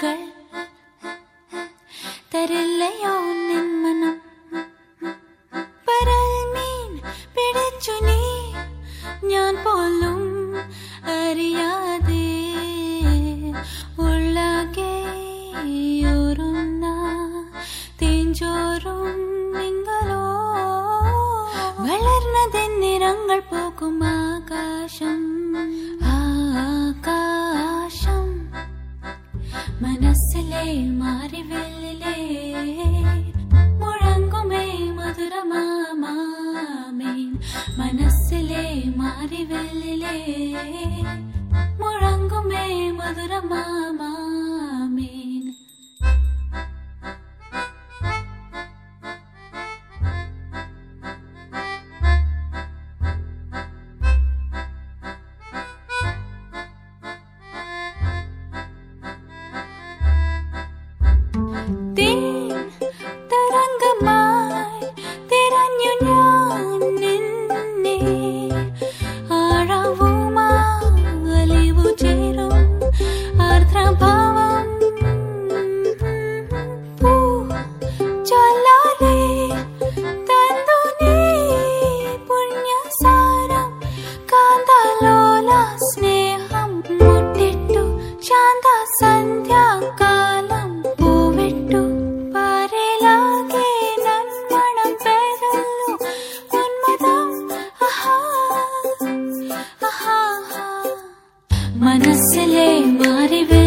காட்சிகள் தரில்லையோ நின் மனம் பரல் மீன் பிடிச்சு நீ ഞാൻ പോലും അറിയാതെ ഉള്ളകെ ഉറുന്ന തേഞ്ചോറും നിങ്ങളോ വളർന്നതെന്നിറങ്ങൾ പോകും ആകാശം മാറിവെല്ലിലേ മുഴങ്ങുമേ മധുരമാമാമേൻ മനസ്സിലെ മാറിവെല്ലിലേ മുഴങ്ങുമേ മധുരമാമാ కాలం పూవిట్టు పారేలాగే మనస్సులే మారివే